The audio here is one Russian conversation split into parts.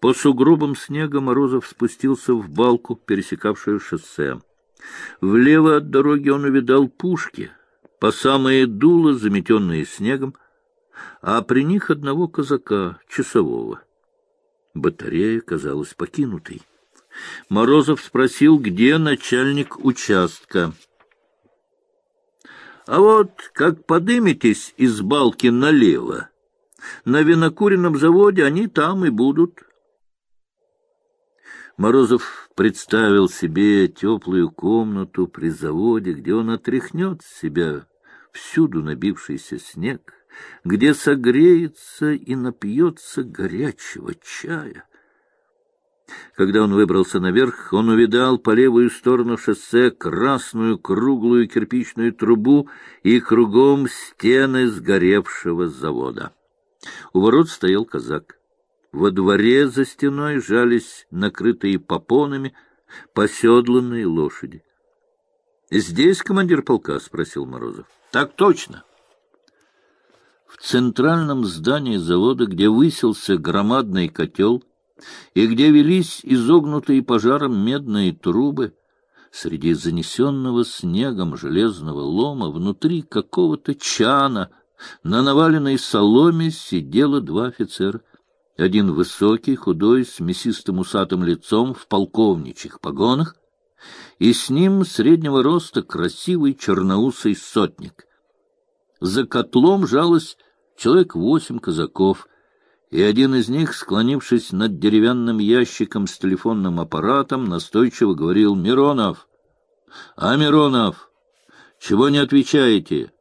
По сугробам снега Морозов спустился в балку, пересекавшую шоссе. Влево от дороги он увидал пушки, по самые дуло, заметенные снегом, а при них одного казака, часового. Батарея казалась покинутой. Морозов спросил, где начальник участка. — А вот как подыметесь из балки налево, на винокуренном заводе они там и будут. Морозов представил себе теплую комнату при заводе, где он отряхнет с себя всюду набившийся снег, где согреется и напьется горячего чая. Когда он выбрался наверх, он увидал по левую сторону шоссе красную круглую кирпичную трубу и кругом стены сгоревшего завода. У ворот стоял казак. Во дворе за стеной жались накрытые попонами поседланные лошади. — Здесь командир полка? — спросил Морозов. — Так точно. В центральном здании завода, где высился громадный котел и где велись изогнутые пожаром медные трубы, среди занесенного снегом железного лома внутри какого-то чана на наваленной соломе сидело два офицера — один высокий, худой, с мясистым усатым лицом в полковничьих погонах, и с ним среднего роста красивый черноусый сотник. За котлом жалось человек восемь казаков, и один из них, склонившись над деревянным ящиком с телефонным аппаратом, настойчиво говорил «Миронов! А, Миронов, чего не отвечаете?»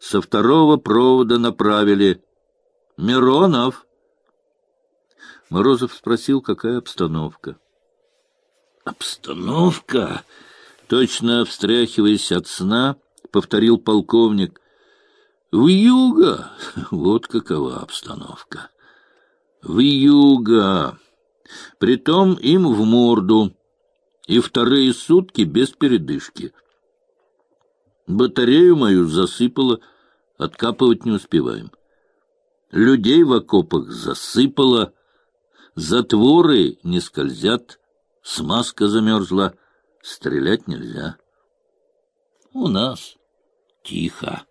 Со второго провода направили «Миронов!» Морозов спросил, какая обстановка. «Обстановка?» Точно встряхиваясь от сна, повторил полковник. «В юга! Вот какова обстановка! В юга! Притом им в морду, и вторые сутки без передышки. Батарею мою засыпало, откапывать не успеваем. Людей в окопах засыпало, Затворы не скользят, смазка замерзла, стрелять нельзя. У нас тихо.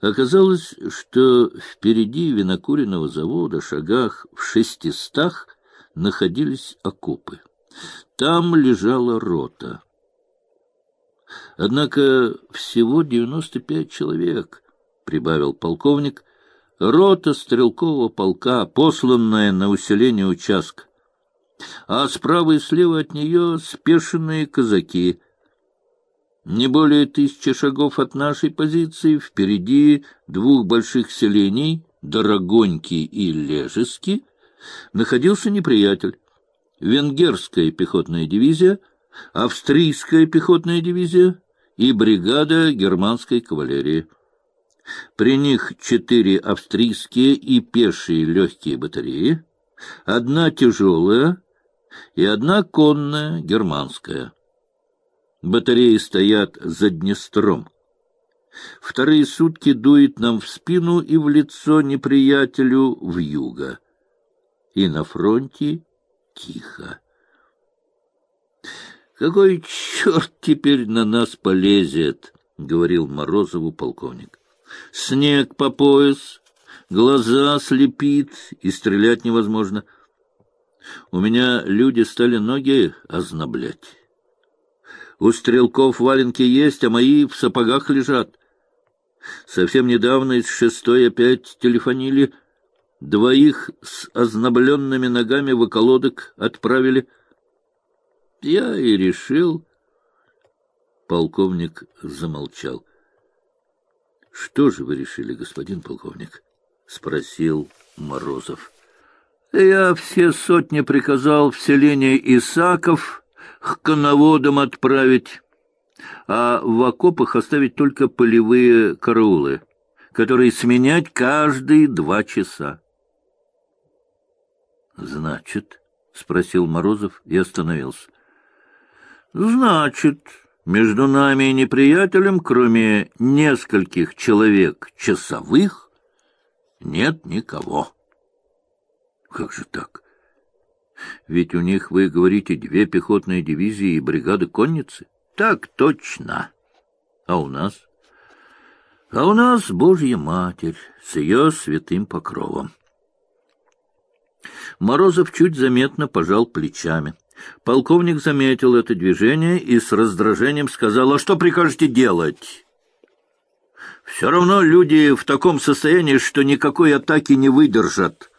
Оказалось, что впереди винокуренного завода, шагах в шестистах, находились окопы. Там лежала рота. Однако всего девяносто пять человек, — прибавил полковник, рота стрелкового полка, посланная на усиление участка, а справа и слева от нее спешенные казаки. Не более тысячи шагов от нашей позиции, впереди двух больших селений, Дорогоньки и Лежески, находился неприятель. Венгерская пехотная дивизия, австрийская пехотная дивизия и бригада германской кавалерии. При них четыре австрийские и пешие легкие батареи, одна тяжелая и одна конная германская. Батареи стоят за Днестром. Вторые сутки дует нам в спину и в лицо неприятелю в юго. И на фронте тихо. «Какой черт теперь на нас полезет?» — говорил Морозову полковник. Снег по пояс, глаза слепит, и стрелять невозможно. У меня люди стали ноги ознаблять. У стрелков валенки есть, а мои в сапогах лежат. Совсем недавно из шестой опять телефонили. Двоих с ознобленными ногами в околодок отправили. Я и решил... Полковник замолчал. — Что же вы решили, господин полковник? — спросил Морозов. — Я все сотни приказал в селение Исаков к коноводам отправить, а в окопах оставить только полевые караулы, которые сменять каждые два часа. — Значит, — спросил Морозов и остановился. — Значит, между нами и неприятелем, кроме нескольких человек часовых, нет никого. Как же так? Ведь у них, вы говорите, две пехотные дивизии и бригады конницы? Так точно. А у нас? А у нас Божья Матерь с ее святым покровом. Морозов чуть заметно пожал плечами. Полковник заметил это движение и с раздражением сказал, «А что прикажете делать?» «Все равно люди в таком состоянии, что никакой атаки не выдержат.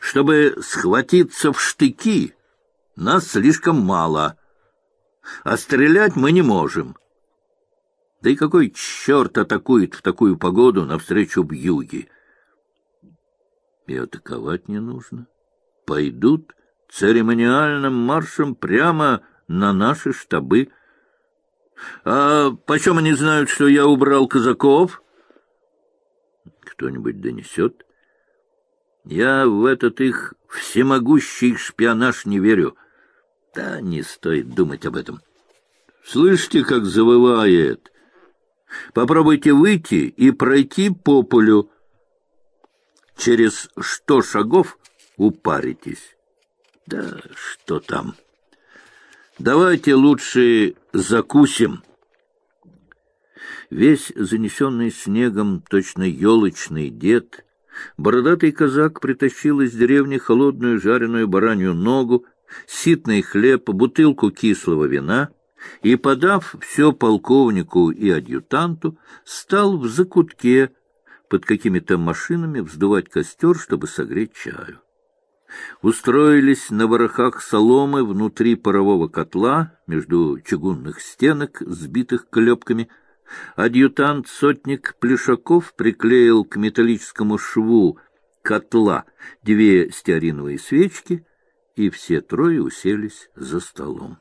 Чтобы схватиться в штыки, нас слишком мало, а стрелять мы не можем. Да и какой черт атакует в такую погоду навстречу бьюги?» И атаковать не нужно. Пойдут церемониальным маршем прямо на наши штабы. А почем они знают, что я убрал казаков? Кто-нибудь донесет? Я в этот их всемогущий шпионаж не верю. Да не стоит думать об этом. Слышите, как завывает? Попробуйте выйти и пройти по полю. Через сто шагов упаритесь. Да что там? Давайте лучше закусим. Весь занесенный снегом, точно елочный дед, бородатый казак притащил из деревни холодную жареную баранью ногу, ситный хлеб, бутылку кислого вина и, подав все полковнику и адъютанту, стал в закутке под какими-то машинами вздувать костер, чтобы согреть чаю устроились на ворохах соломы внутри парового котла, между чугунных стенок, сбитых клепками. Адъютант-сотник Плешаков приклеил к металлическому шву котла две стеариновые свечки, и все трое уселись за столом.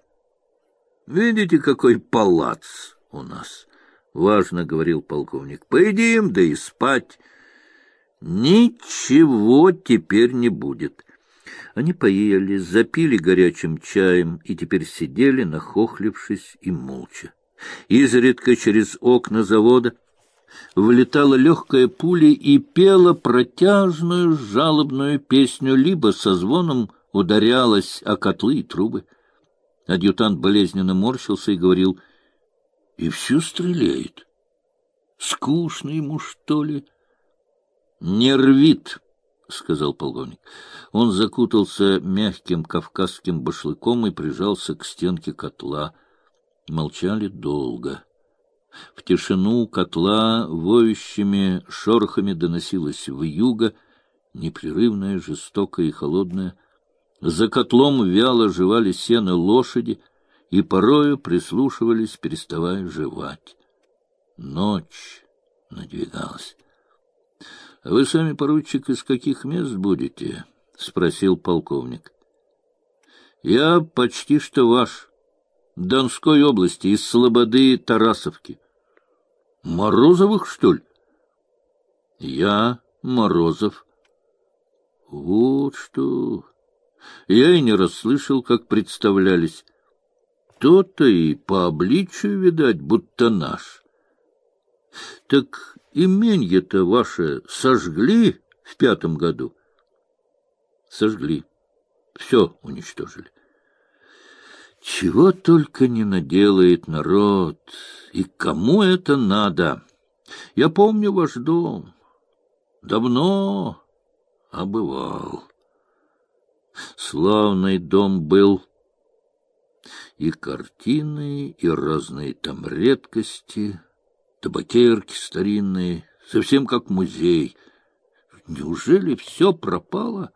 — Видите, какой палац у нас? — важно говорил полковник. — Поедим, да и спать. Ничего теперь не будет. Они поели, запили горячим чаем и теперь сидели, нахохлившись и молча. Изредка через окна завода влетала легкая пуля и пела протяжную жалобную песню, либо со звоном ударялась о котлы и трубы. Адъютант болезненно морщился и говорил, — И все стреляет. Скучно ему, что ли? — Не рвит, — сказал полковник. Он закутался мягким кавказским башлыком и прижался к стенке котла. Молчали долго. В тишину котла воющими шорохами доносилась вьюга, непрерывная, жестокая и холодная. За котлом вяло жевали сено лошади и порою прислушивались, переставая жевать. Ночь надвигалась. — Вы сами, поручик, из каких мест будете? — спросил полковник. — Я почти что ваш. Донской области, из Слободы Тарасовки. — Морозовых, что ли? — Я Морозов. — Вот что... Я и не расслышал, как представлялись. То-то и по обличию, видать, будто наш. Так именье-то ваше сожгли в пятом году? Сожгли. Все уничтожили. Чего только не наделает народ, и кому это надо? Я помню ваш дом. Давно обывал. Славный дом был. И картины, и разные там редкости — табакерки старинные, совсем как музей. Неужели все пропало?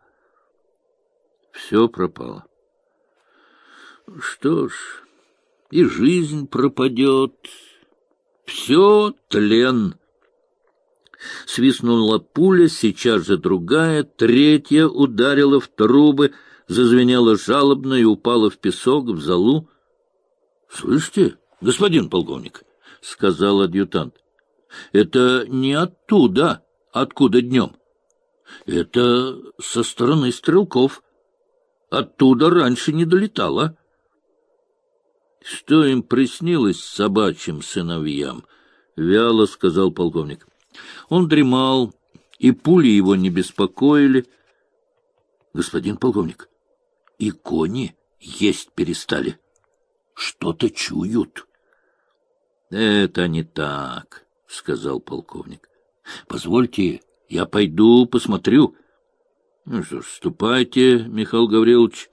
Все пропало. Что ж, и жизнь пропадет. Все тлен. Свистнула пуля, сейчас же другая, третья ударила в трубы, зазвенела жалобно и упала в песок, в залу. — Слышите, господин полковник? —— сказал адъютант. — Это не оттуда, откуда днем. Это со стороны стрелков. Оттуда раньше не долетало. — Что им приснилось собачьим сыновьям? — вяло сказал полковник. Он дремал, и пули его не беспокоили. Господин полковник, и кони есть перестали. Что-то чуют. — Это не так, — сказал полковник. — Позвольте, я пойду посмотрю. — Ну что ж, ступайте, Михаил Гаврилович.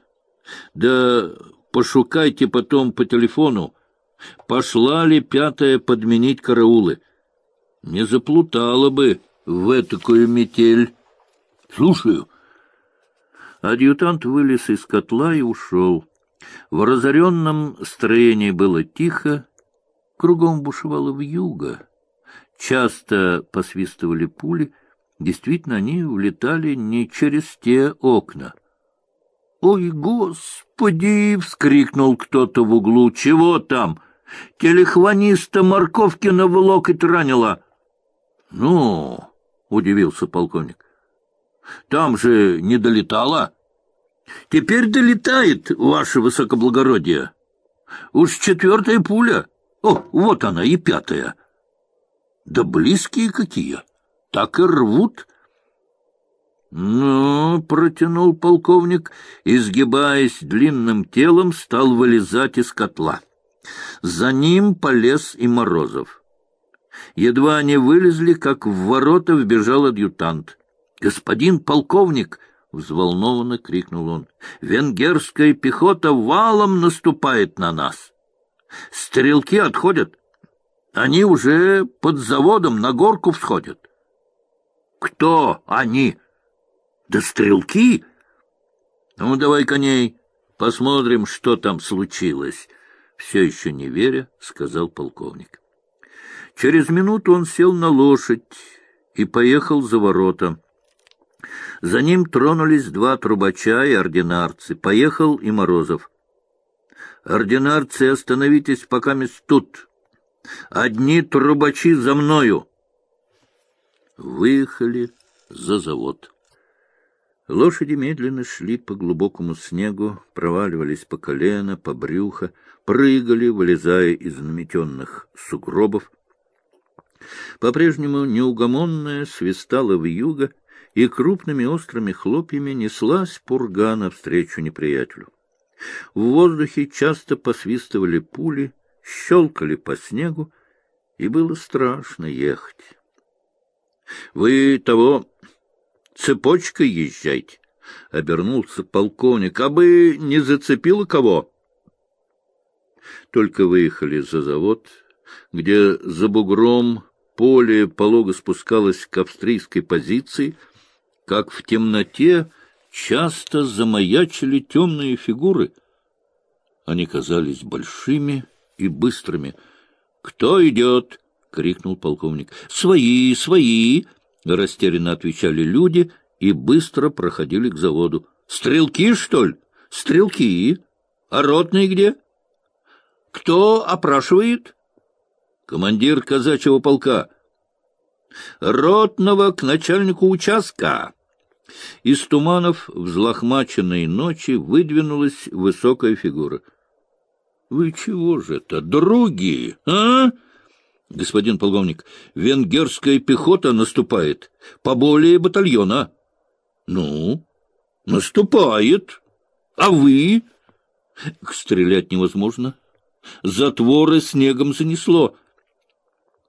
Да пошукайте потом по телефону, пошла ли пятая подменить караулы. Не заплутала бы в этакую метель. Слушаю. Адъютант вылез из котла и ушел. В разоренном строении было тихо, кругом бушевало вьюга. Часто посвистывали пули, действительно, они улетали не через те окна. «Ой, господи!» — вскрикнул кто-то в углу. «Чего там? Телехваниста Марковкина в локоть ранила!» «Ну!» — удивился полковник. «Там же не долетала!» «Теперь долетает, ваше высокоблагородие! Уж четвертая пуля! О, вот она и пятая!» «Да близкие какие! Так и рвут!» «Ну, — протянул полковник, изгибаясь длинным телом, стал вылезать из котла. За ним полез и Морозов. Едва они вылезли, как в ворота вбежал адъютант. «Господин полковник!» — взволнованно крикнул он. «Венгерская пехота валом наступает на нас! Стрелки отходят! Они уже под заводом на горку всходят!» «Кто они?» Да стрелки! Ну, давай коней, посмотрим, что там случилось. Все еще не веря, сказал полковник. Через минуту он сел на лошадь и поехал за ворота. За ним тронулись два трубача и ординарцы. Поехал и Морозов. «Ординарцы, остановитесь пока мест тут. Одни трубачи за мною!» Выехали за завод. Лошади медленно шли по глубокому снегу, проваливались по колено, по брюхо, прыгали, вылезая из наметенных сугробов. По-прежнему неугомонная свистала в юго, и крупными острыми хлопьями неслась пурга навстречу неприятелю. В воздухе часто посвистывали пули, щелкали по снегу, и было страшно ехать. — Вы того цепочкой езжайте. Обернулся полковник. А бы не зацепило кого? Только выехали за завод, где за бугром поле полого спускалось к австрийской позиции, как в темноте часто замаячили темные фигуры. Они казались большими и быстрыми. «Кто идет?» — крикнул полковник. «Свои, свои!» — растерянно отвечали люди и быстро проходили к заводу. «Стрелки, что ли? Стрелки. А ротные где?» «Кто опрашивает?» «Командир казачьего полка». «Ротного к начальнику участка». Из туманов взлохмаченной ночи выдвинулась высокая фигура. — Вы чего же это, други, а? — Господин полковник, венгерская пехота наступает. Поболее батальона. — Ну, наступает. А вы? — Стрелять невозможно. Затворы снегом занесло.